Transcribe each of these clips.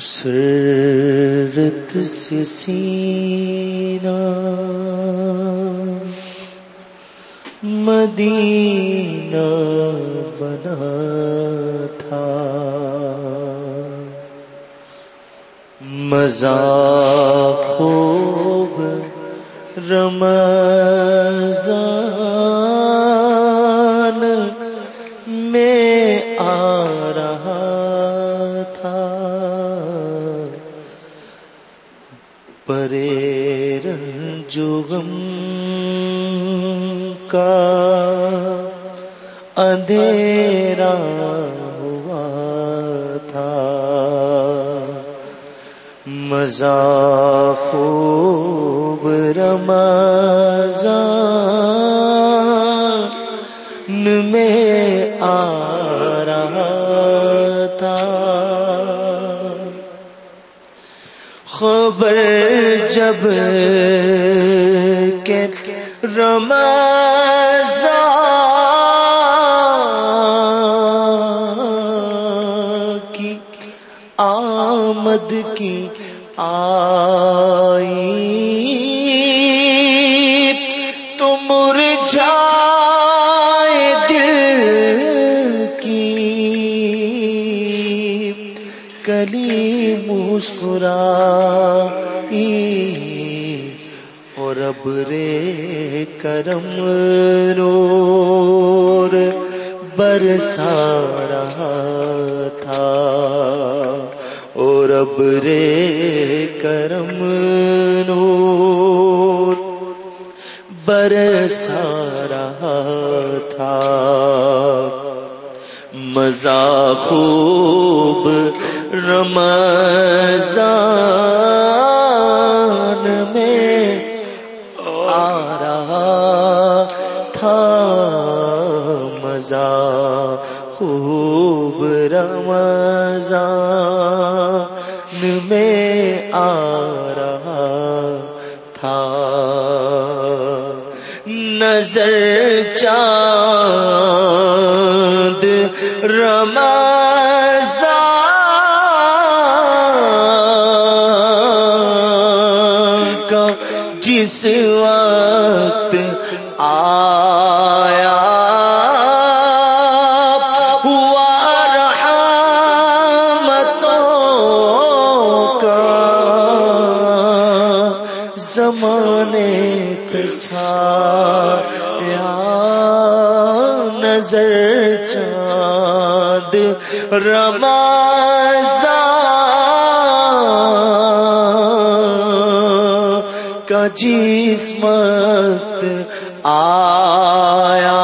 سرت سے سینا۔ مدینہ بنا تھا۔ مزہ خوب رمضان رنجو غم کا اندھیرا ہوا تھا۔ مزہ خوب رمضان میں آ رہا تھا۔ خبر جبکہ رمضان کی آمد کی برسا رہا تھا۔ اور اب رے کرم نور برسا رہا تھا۔ مزہ خوب رمضان میں آ رہا تھا۔ مزہ رمضان میں آ رہا تھا۔ نظر چاند رمضان کا جس وقت آیا رمضان کا جسمت آیا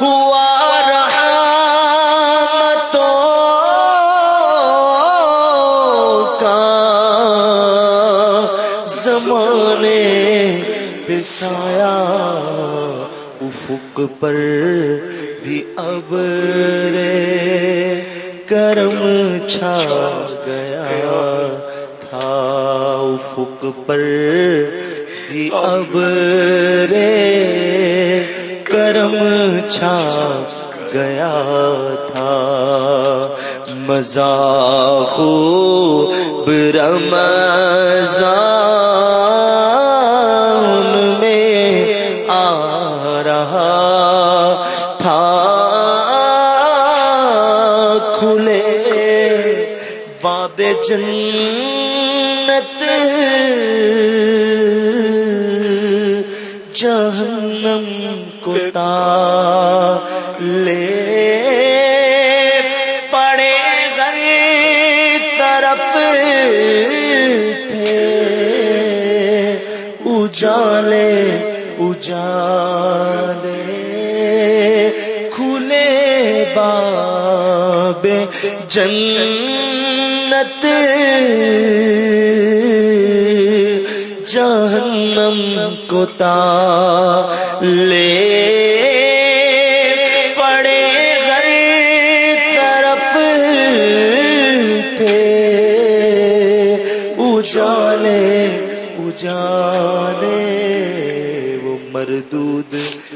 ہوا رحمتوں کا زمانے بسایا افق پر بھی اب کرم چھا گیا تھا افق پر بھی اب رے کرم چھا گیا تھا مزہ خوب رمضان میں آ رہا تھا جنت جہنم کو لے پڑے گھر طرف تھے۔ اجالے اجالے۔ کھلے باب جنت جہنم کو لے پڑے گھر طرف تھے۔ اجالے اجالے وہ مردود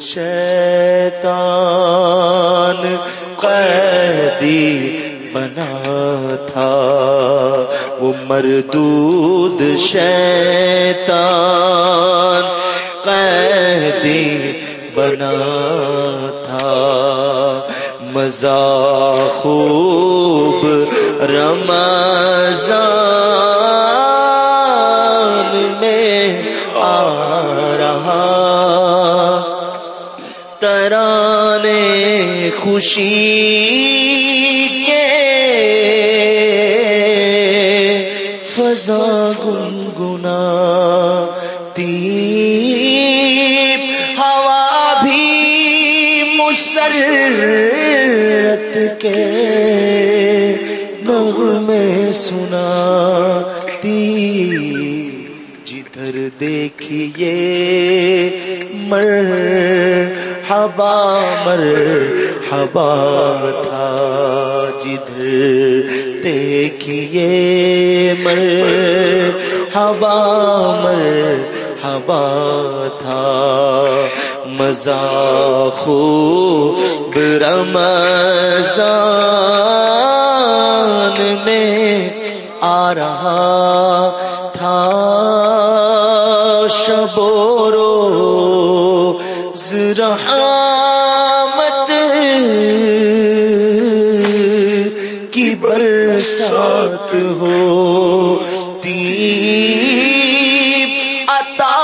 شیطان قیدی بنا تھا۔ وہ مردود شیطان قیدی بنا تھا۔ مزہ خوب رمضان میں آ رہا۔ ترانے خوشی فضا گنگنا تی ہوا بھی مسرت کے نغمے سنا تی جدھر دیکھیے مر حبا مر حبا تھا۔ جدھر دیکھیے مر حبا مر حبا تھا مزا خوب رمضان میں آ رہا تھا شبورو زرحمت برسات ہو۔ تیپ عطا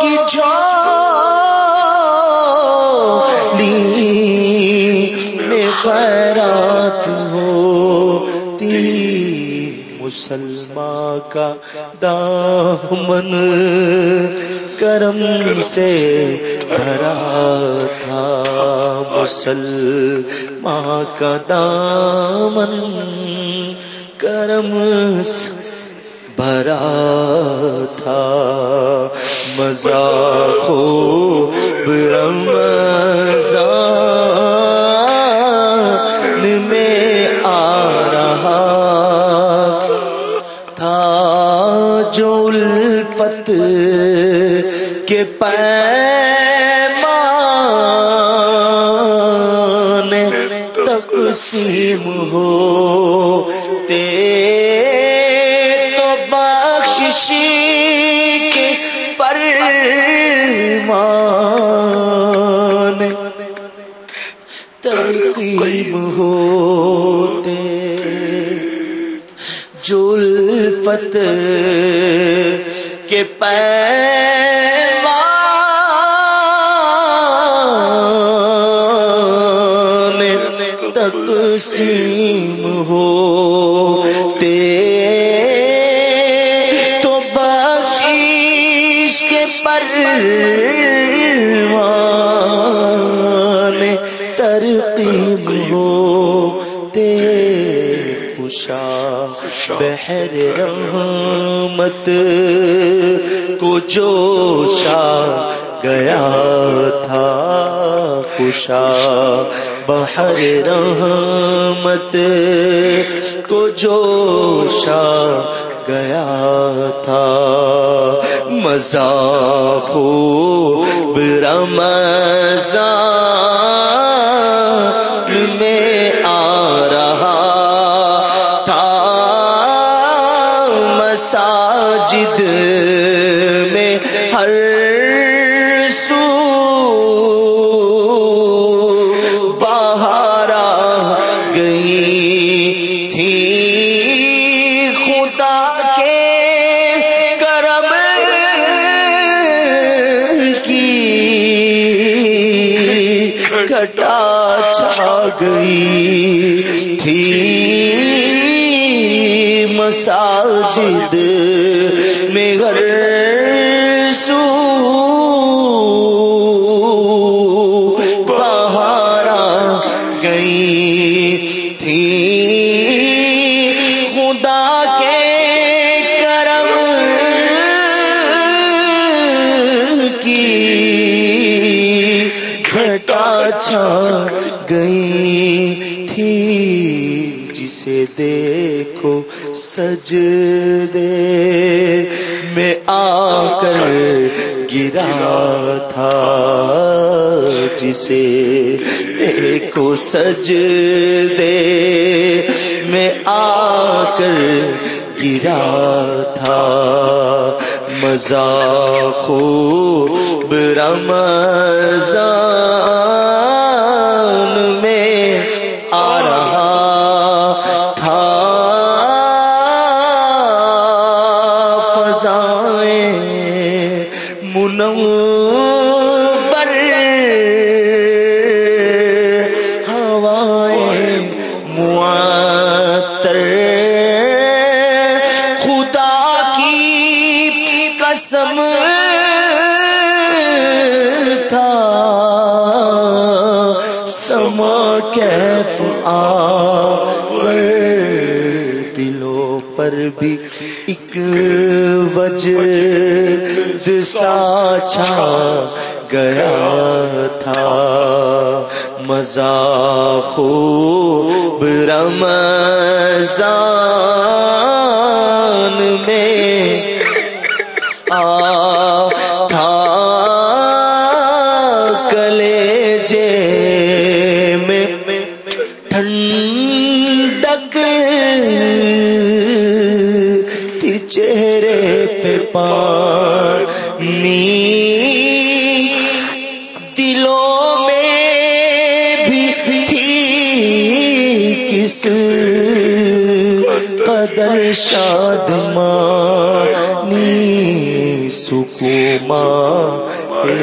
کی جھولی میں خیرات ہو۔ ہوتی مسلمان کا دامن کرم سے بھرا تھا۔ مسلمان ماں کا دامن کرم بھرا تھا۔ مزا خوب رمضان میں آ رہا تھا۔ جو الفت کے پیمان کے پیر جوشا گیا تھا، خوشا۔ بحر رحمت کو جوشا گیا تھا۔ مزا خوب رمضان میں آ رہا تھا۔ مساجد ہر سو بہارا گئی تھی۔ خدا کے کرم کی گھٹا چھا گئی تھی۔ مساجد میں گھر سج دے میں آ کر گرا تھا، جسے دیکھو سج دے میں آ کر گرا تھا۔ مزا خوب رمضان میں آ رہا تھا کلے جے میں ٹھنڈک تھی چہرے پہ پانی دلوں میں بھی تھی کس قدر شادمانی سکوما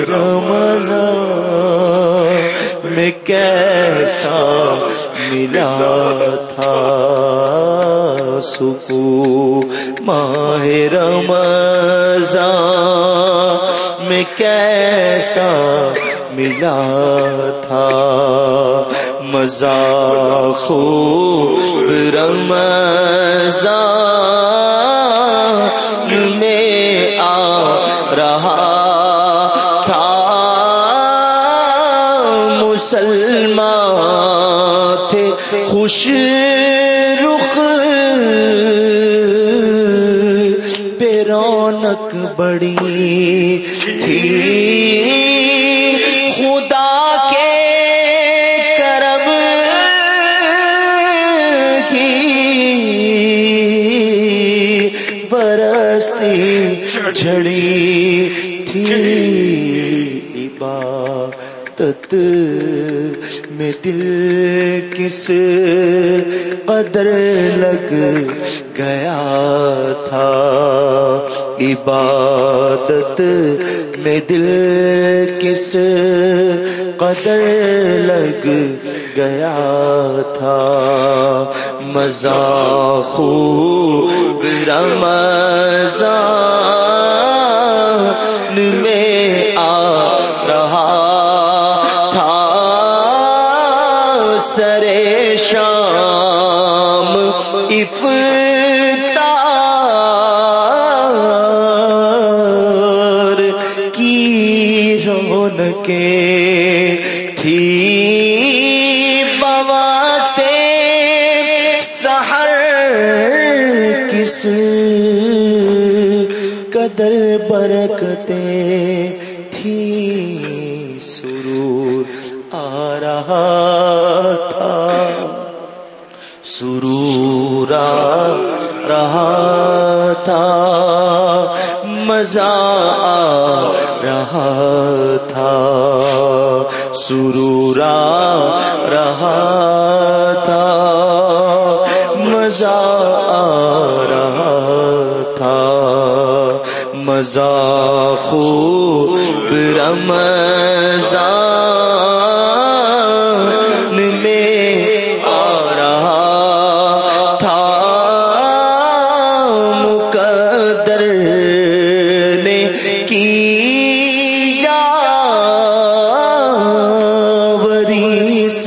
رمضان میں کیسا ملا تھا سکو ماہ رمضان میں کیسا ملا تھا؟ مزا خوب رمضان میں رہا تھا۔ مسلمان تھے۔ خوش رخ بے رونق بڑی تھی۔ خدا کے کرم کی جھڑی تھی۔ عبادت میں دل کس قدر لگ گیا تھا۔ عبادت میں دل کس قدر لگ گیا تھا۔ مزا خوب رمضان سرور آ رہا تھا، مزہ آ رہا تھا۔ سرور آ رہا تھا، مزہ آ رہا تھا۔ مزہ خوب رمضان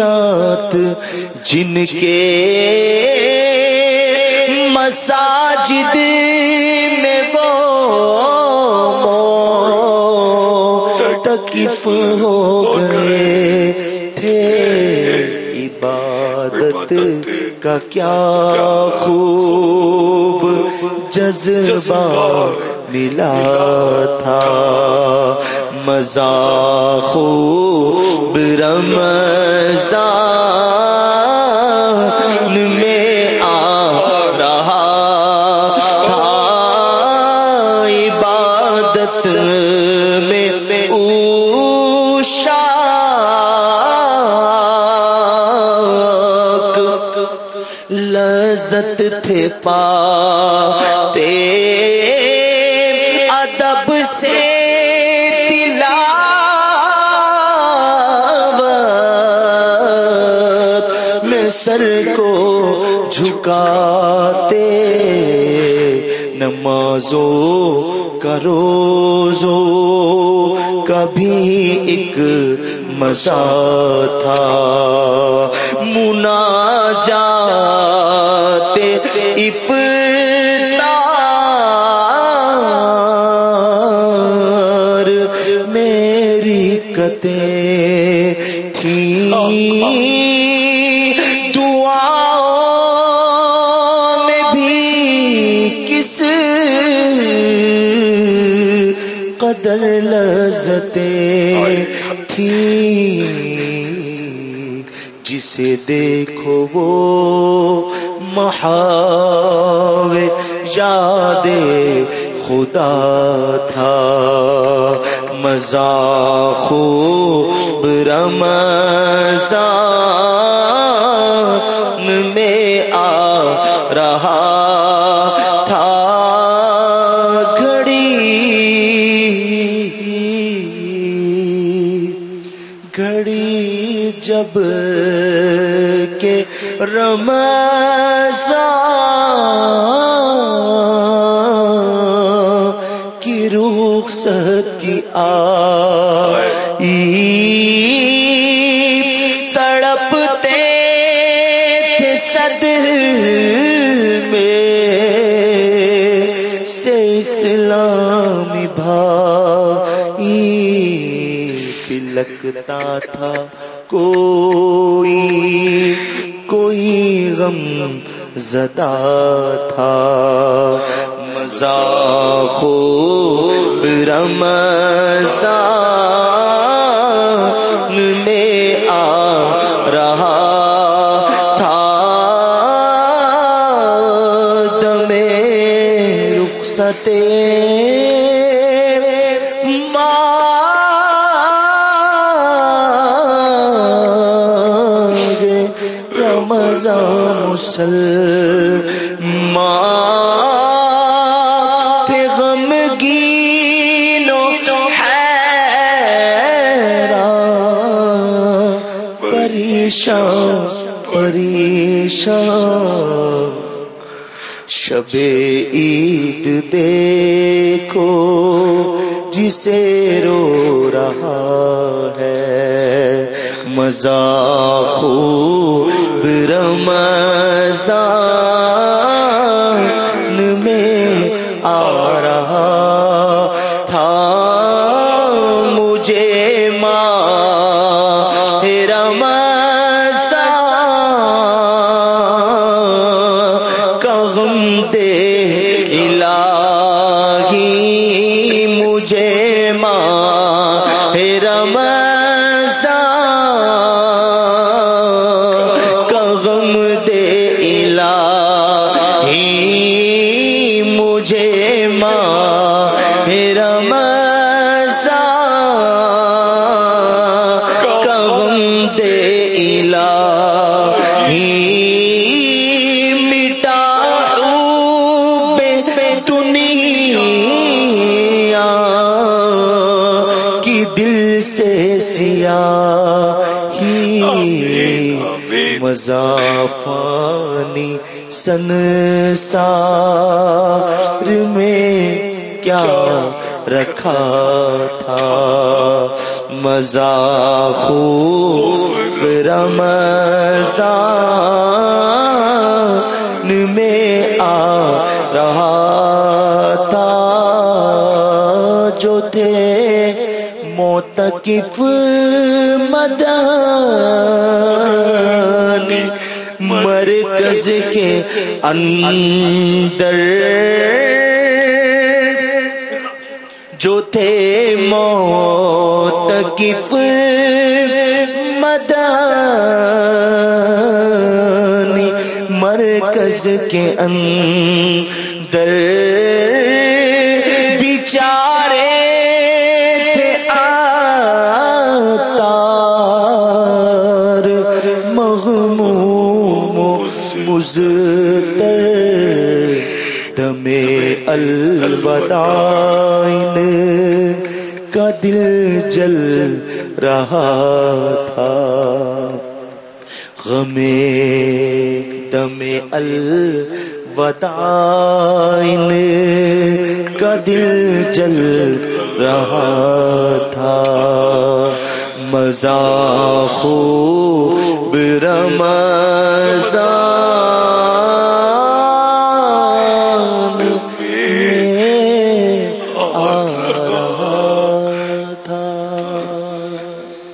ساتھ جن کے مساجد میں وہ تکف ہو گئے تھے۔ عبادت کا کیا خوب جذبہ ملا تھا۔ مزہ خوب رمضان میں آ رہا تھا۔ عبادت میں اوشا۔ لذت تھے پاتے سر کو جھکاتے نمازوں کروزو کبھی ایک مزہ تھا۔ منا جاتے اف جسے دیکھو وہ محاوے یاد خدا تھا۔ مزہ خوب رمضان میں آ رہا تھا۔ گھڑی گھڑی جب رمضان کی رخصت کی آئی۔ تڑپتے تھے صد میں سے اسلامی بھائی لگتا تھا کوئی کوئی۔ غم زدہ تھا۔ مزہ خوب رمضان میں آ رہا تھا۔ دمے رخصتے مسلمان تھے غمگین حیران پریشان پریشان۔ شب عید دیکھو، جسے رو رہا ہے۔ مزہ خوب رمضان میں آ رہا الہی مٹا بے دنیا کی دل سے سیاہی مضافانی سنسار میں کیا رکھا تھا مزہ خوب رمضان میں آ رہا تھا۔ جو تھے موتقف مدانی مرکز کے اندر۔ جو تھے موت کف مدانی مرکز کے اندر۔ بیچارے تھے آتار مغموم مزتر۔ دم الوداعین کا دل جل رہا تھا۔ غم دم الوداعین کا دل جل رہا تھا۔ مزا خوب رمضان۔